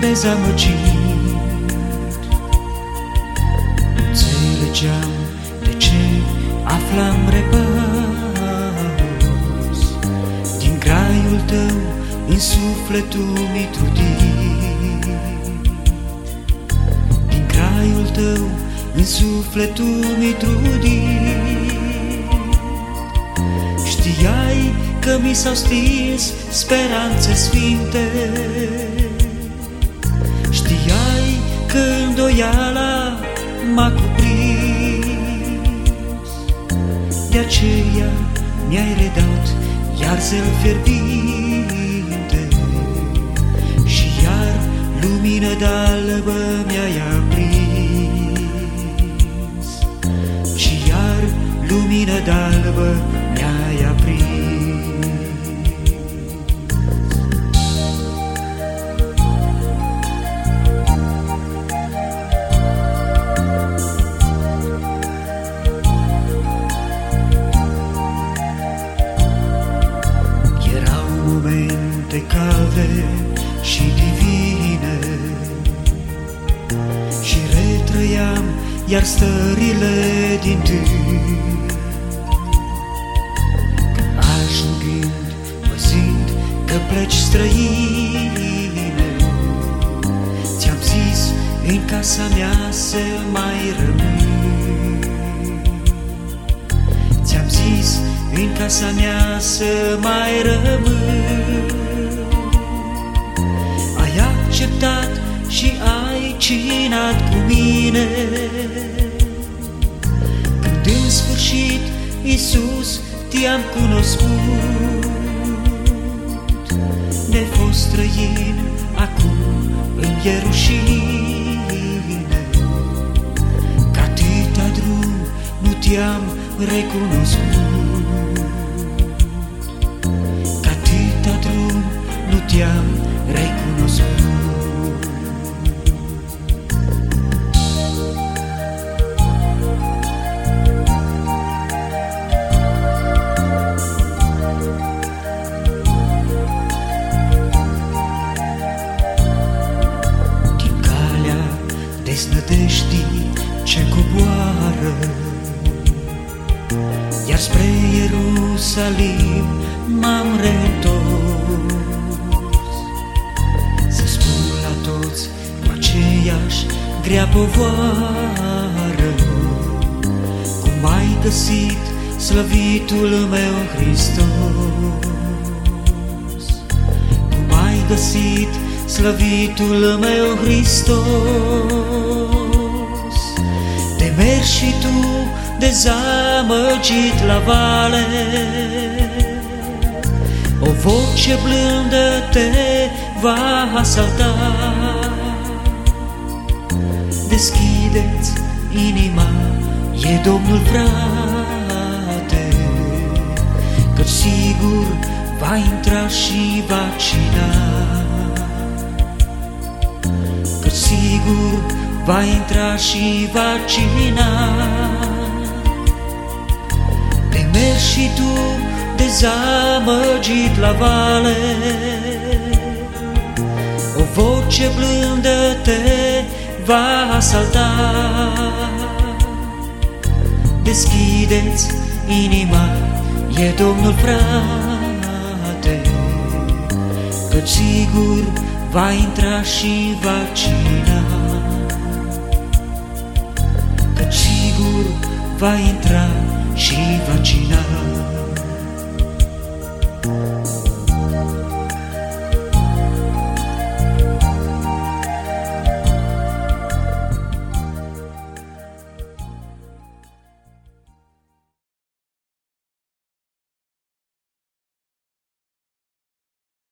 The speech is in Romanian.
dezamăgit Înțelegeam de ce aflam repăs? Din graiul tău în sufletul mi trudit. Din graiul tău în sufletul mi trudit că mi s-au stins speranțe sfinte. Știai că îndoiala m-a cuprins. De aceea mi-ai redat iar zel fierbinte. Și iar lumină d'albă mi-ai aprins. Și iar lumină d'albă mi-ai aprins momente calde și divine. Și retrăiam iar stările din tâi Ajungând, văzând că pleci străine Ți-am zis, în casa mea să mai rămâi. Ți-am zis, în casa mea să mai rămâi Ai acceptat și ai cinat cu mine. Când în sfârșit, Iisus, te-am cunoscut Ne fost străin, acum îmi e rușine Că atâta drum nu te-am recunoscut Că atâta drum nu te-am Ierusalim m-am reîntors Să spun la toți cu aceeași grea povoară Cum ai găsit slăvitul meu Hristos? Cum ai găsit slăvitul meu Hristos? Te mergi și tu dezamăgit la vale. O voce blândă te va asalta. Deschideți inima, e Domnul frate Că sigur va intra și va cina. Că sigur va intra și va cina. Te mergi și tu dezamăgit la vale. O voce blândă te va asalta. Deschideți inima, e Domnul frate Că sigur va intra și va cina. Că sigur va intra și va cina